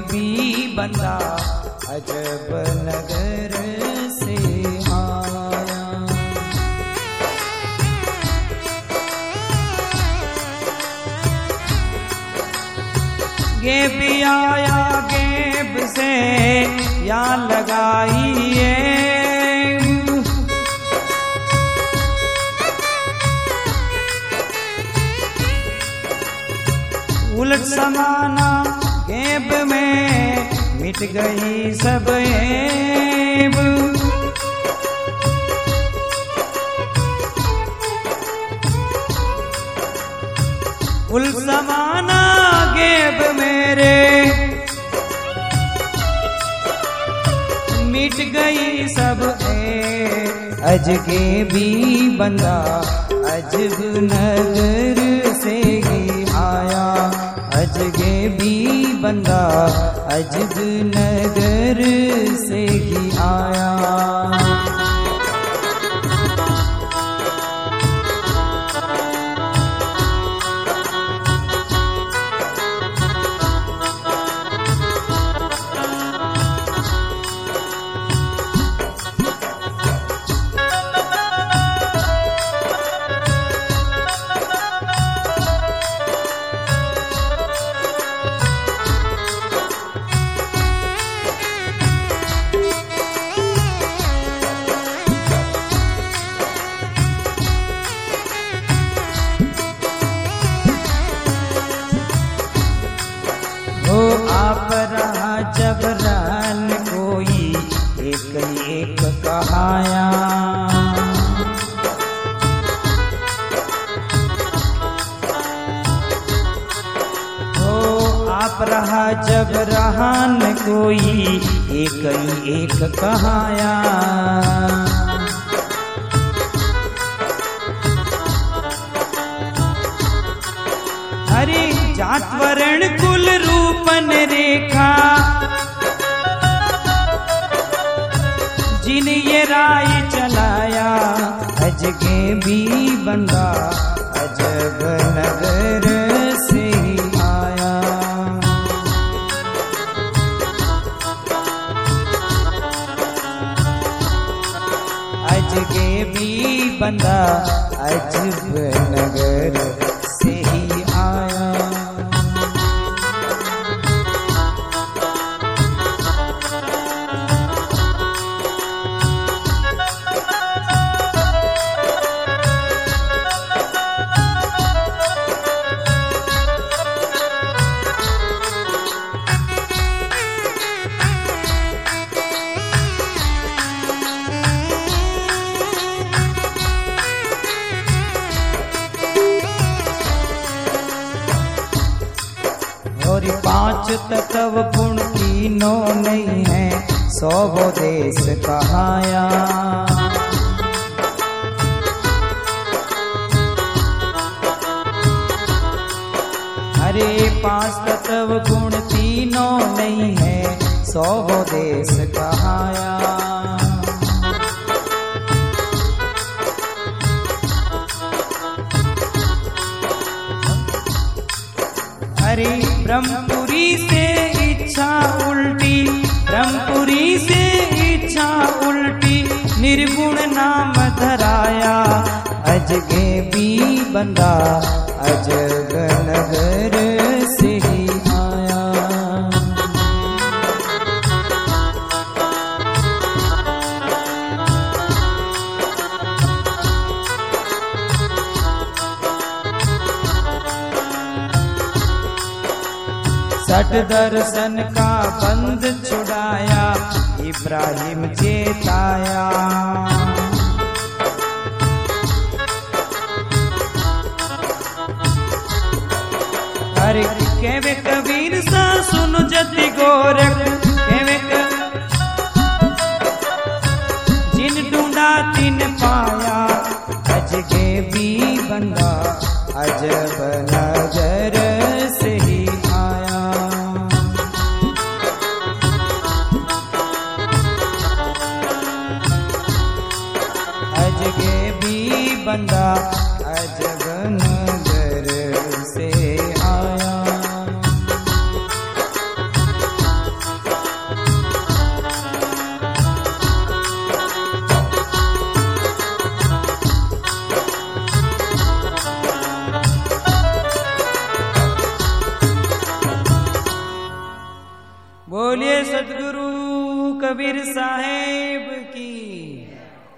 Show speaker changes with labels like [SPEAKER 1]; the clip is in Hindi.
[SPEAKER 1] भी बंदा अजब नगर से आया। गेब आया गेब से या लगाइए। उलट समाना मिट गई सब ऐब उल समाना गेब मेरे। मिट गई सब अज के भी बंदा अजब नगर से ही आया। अज के भी बंदा अजब नगर से ही आया। आप रहा, जब रहान कोई एक ही एक कहाया। हरे जात वर्ण कुल रूपन रेखा, जिन ये राय चलाया, अजगे भी बंदा, अजब नगर बंदा अजब नगर और पाँच तत्व गुण तीनों नहीं है सौ वो देश कहाया। अरे पाँच तत्व गुण तीनों नहीं है सौ वो देश कहाया। हरे ब्रह्मपुरी से इच्छा उल्टी, ब्रह्मपुरी से इच्छा उल्टी, निर्गुण नाम धराया अजगे भी बंदा अजग नगर सठ दर्शन का बंद छुड़ाया इब्राहिम चेताया। बंदा अजब नगर से आया। बोलिए सदगुरु कबीर साहेब की